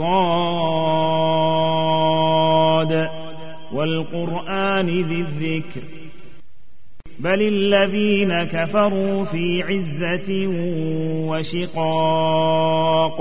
صاد والقرآن ذي الذكر. بل الذين كفروا في عزة وشقاق